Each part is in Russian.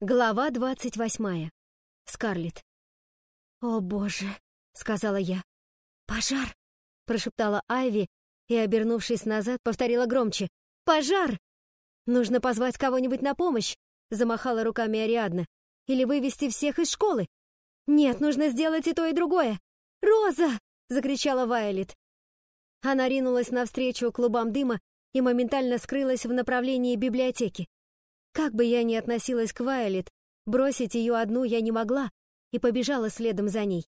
Глава двадцать восьмая. Скарлетт. «О, боже!» — сказала я. «Пожар!» — прошептала Айви и, обернувшись назад, повторила громче. «Пожар!» «Нужно позвать кого-нибудь на помощь!» — замахала руками Ариадна. «Или вывести всех из школы!» «Нет, нужно сделать и то, и другое!» «Роза!» — закричала Вайолет. Она ринулась навстречу клубам дыма и моментально скрылась в направлении библиотеки. Как бы я ни относилась к Вайолет, бросить ее одну я не могла и побежала следом за ней.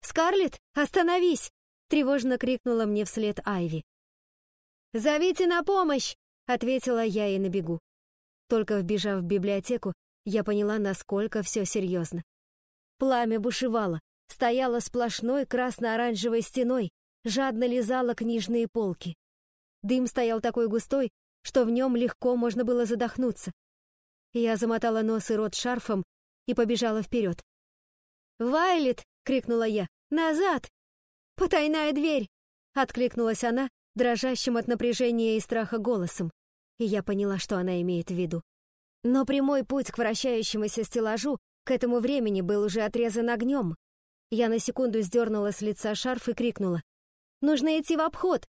«Скарлетт, остановись!» — тревожно крикнула мне вслед Айви. «Зовите на помощь!» — ответила я и набегу. Только вбежав в библиотеку, я поняла, насколько все серьезно. Пламя бушевало, стояло сплошной красно-оранжевой стеной, жадно лизало книжные полки. Дым стоял такой густой, что в нем легко можно было задохнуться. Я замотала нос и рот шарфом и побежала вперед. «Вайлет!» — крикнула я. «Назад!» «Потайная дверь!» — откликнулась она, дрожащим от напряжения и страха голосом. И я поняла, что она имеет в виду. Но прямой путь к вращающемуся стеллажу к этому времени был уже отрезан огнем. Я на секунду сдернула с лица шарф и крикнула. «Нужно идти в обход!»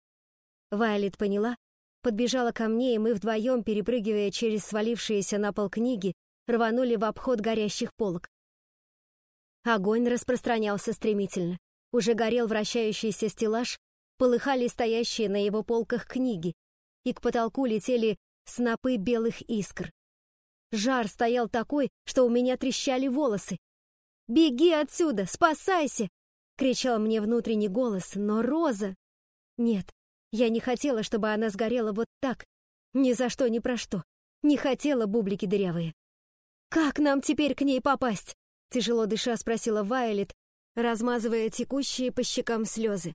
Вайлет поняла подбежала ко мне, и мы вдвоем, перепрыгивая через свалившиеся на пол книги, рванули в обход горящих полок. Огонь распространялся стремительно. Уже горел вращающийся стеллаж, полыхали стоящие на его полках книги, и к потолку летели снопы белых искр. Жар стоял такой, что у меня трещали волосы. «Беги отсюда! Спасайся!» — кричал мне внутренний голос, но Роза... Нет, я не хотела, чтобы она сгорела вот так. Ни за что, ни про что. Не хотела бублики дырявые. «Как нам теперь к ней попасть?» Тяжело дыша спросила Вайолет, размазывая текущие по щекам слезы.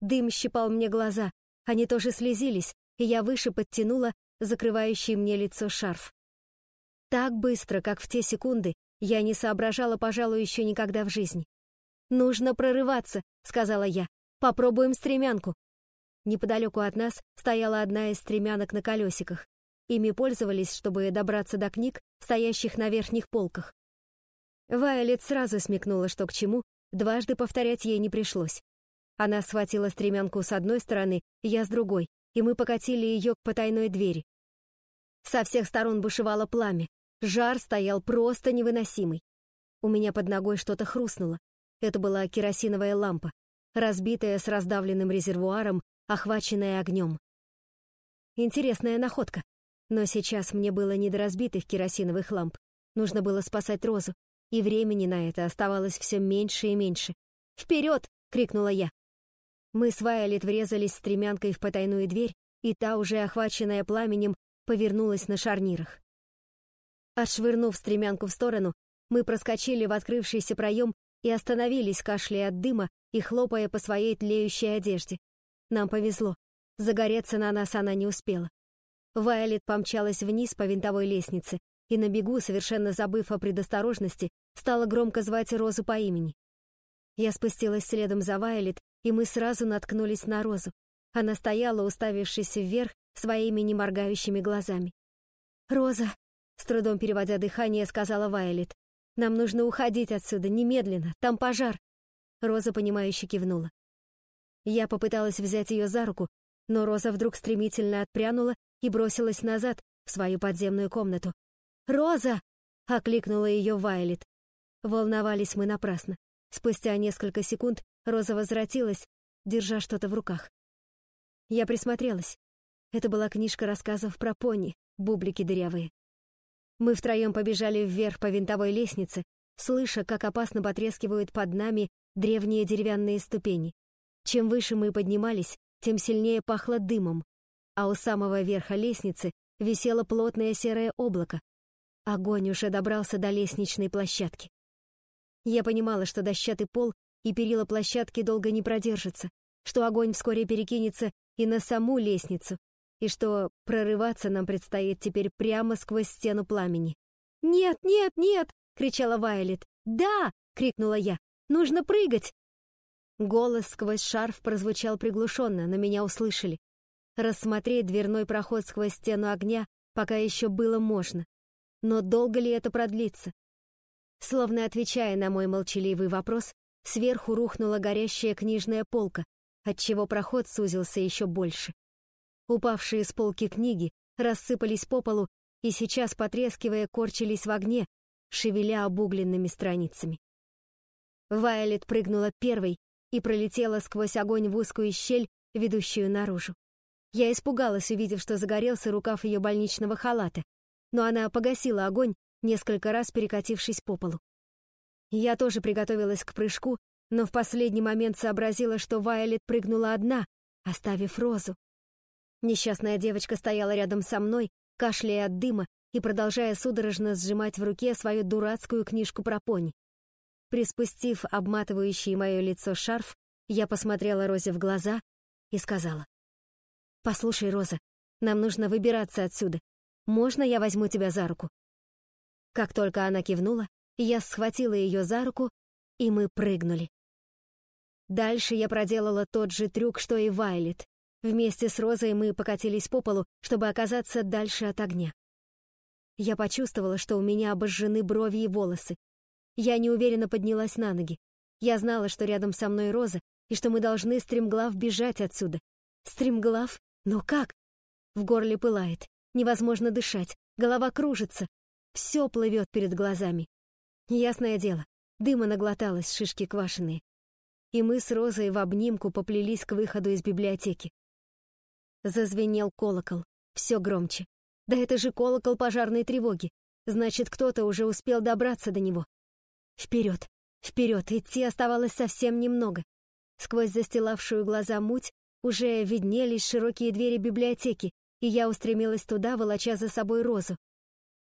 Дым щипал мне глаза, они тоже слезились, и я выше подтянула закрывающий мне лицо шарф. Так быстро, как в те секунды, я не соображала, пожалуй, еще никогда в жизни. «Нужно прорываться», — сказала я. «Попробуем стремянку. Неподалеку от нас стояла одна из стремянок на колесиках. Ими пользовались, чтобы добраться до книг, стоящих на верхних полках. Вайолет сразу смекнула, что к чему, дважды повторять ей не пришлось. Она схватила стремянку с одной стороны, я с другой, и мы покатили ее к потайной двери. Со всех сторон бушевало пламя, жар стоял просто невыносимый. У меня под ногой что-то хрустнуло. Это была керосиновая лампа, разбитая с раздавленным резервуаром охваченная огнем. Интересная находка. Но сейчас мне было не до разбитых керосиновых ламп. Нужно было спасать Розу, и времени на это оставалось все меньше и меньше. «Вперед!» — крикнула я. Мы с Вайолет врезались стремянкой в потайную дверь, и та, уже охваченная пламенем, повернулась на шарнирах. Отшвырнув стремянку в сторону, мы проскочили в открывшийся проем и остановились, кашляя от дыма и хлопая по своей тлеющей одежде. Нам повезло. Загореться на нас она не успела. Вайолет помчалась вниз по винтовой лестнице и на бегу, совершенно забыв о предосторожности, стала громко звать Розу по имени. Я спустилась следом за Вайолет, и мы сразу наткнулись на Розу. Она стояла, уставившись вверх своими неморгающими глазами. «Роза», — с трудом переводя дыхание, сказала Вайолет, «нам нужно уходить отсюда немедленно, там пожар». Роза, понимающе кивнула. Я попыталась взять ее за руку, но Роза вдруг стремительно отпрянула и бросилась назад, в свою подземную комнату. «Роза!» — окликнула ее Вайлет. Волновались мы напрасно. Спустя несколько секунд Роза возвратилась, держа что-то в руках. Я присмотрелась. Это была книжка рассказов про пони, бублики дырявые. Мы втроем побежали вверх по винтовой лестнице, слыша, как опасно потрескивают под нами древние деревянные ступени. Чем выше мы поднимались, тем сильнее пахло дымом, а у самого верха лестницы висело плотное серое облако. Огонь уже добрался до лестничной площадки. Я понимала, что дощатый пол и перила площадки долго не продержатся, что огонь вскоре перекинется и на саму лестницу, и что прорываться нам предстоит теперь прямо сквозь стену пламени. «Нет, нет, нет!» — кричала Вайлет. «Да!» — крикнула я. «Нужно прыгать!» Голос сквозь шарф прозвучал приглушенно, но меня услышали. Рассмотреть дверной проход сквозь стену огня пока еще было можно. Но долго ли это продлится? Словно отвечая на мой молчаливый вопрос, сверху рухнула горящая книжная полка, отчего проход сузился еще больше. Упавшие с полки книги рассыпались по полу и сейчас, потрескивая, корчились в огне, шевеля обугленными страницами. Вайолет прыгнула первой и пролетела сквозь огонь в узкую щель, ведущую наружу. Я испугалась, увидев, что загорелся рукав ее больничного халата, но она погасила огонь, несколько раз перекатившись по полу. Я тоже приготовилась к прыжку, но в последний момент сообразила, что Вайолет прыгнула одна, оставив Розу. Несчастная девочка стояла рядом со мной, кашляя от дыма и продолжая судорожно сжимать в руке свою дурацкую книжку про пони. Приспустив обматывающий мое лицо шарф, я посмотрела Розе в глаза и сказала. «Послушай, Роза, нам нужно выбираться отсюда. Можно я возьму тебя за руку?» Как только она кивнула, я схватила ее за руку, и мы прыгнули. Дальше я проделала тот же трюк, что и Вайлет. Вместе с Розой мы покатились по полу, чтобы оказаться дальше от огня. Я почувствовала, что у меня обожжены брови и волосы. Я неуверенно поднялась на ноги. Я знала, что рядом со мной Роза, и что мы должны стремглав бежать отсюда. Стремглав? Но как? В горле пылает, невозможно дышать, голова кружится, все плывет перед глазами. Ясное дело, дыма наглоталась шишки квашеные. И мы с Розой в обнимку поплелись к выходу из библиотеки. Зазвенел колокол, все громче. Да это же колокол пожарной тревоги. Значит, кто-то уже успел добраться до него. Вперед, вперед, идти оставалось совсем немного. Сквозь застилавшую глаза муть уже виднелись широкие двери библиотеки, и я устремилась туда, волоча за собой розу.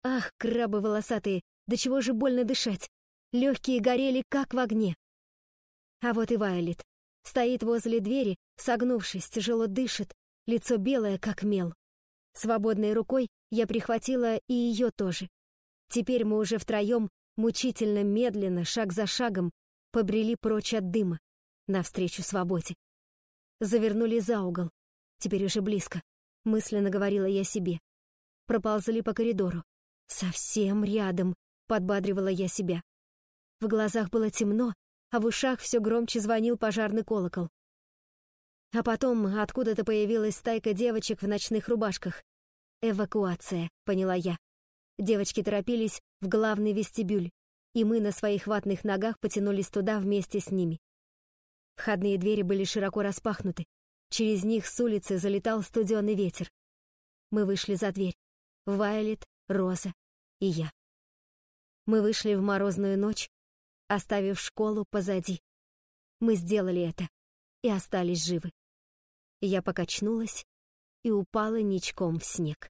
Ах, крабы волосатые, до чего же больно дышать. Легкие горели, как в огне. А вот и Вайолет. Стоит возле двери, согнувшись, тяжело дышит, лицо белое, как мел. Свободной рукой я прихватила и ее тоже. Теперь мы уже втроем, мучительно медленно, шаг за шагом, побрели прочь от дыма, навстречу свободе. Завернули за угол. Теперь уже близко, мысленно говорила я себе. Проползли по коридору. «Совсем рядом», — подбадривала я себя. В глазах было темно, а в ушах все громче звонил пожарный колокол. А потом откуда-то появилась стайка девочек в ночных рубашках. «Эвакуация», — поняла я. Девочки торопились в главный вестибюль, и мы на своих ватных ногах потянулись туда вместе с ними. Входные двери были широко распахнуты. Через них с улицы залетал студеный ветер. Мы вышли за дверь. Вайлет, Роза и я. Мы вышли в морозную ночь, оставив школу позади. Мы сделали это и остались живы. Я покачнулась и упала ничком в снег.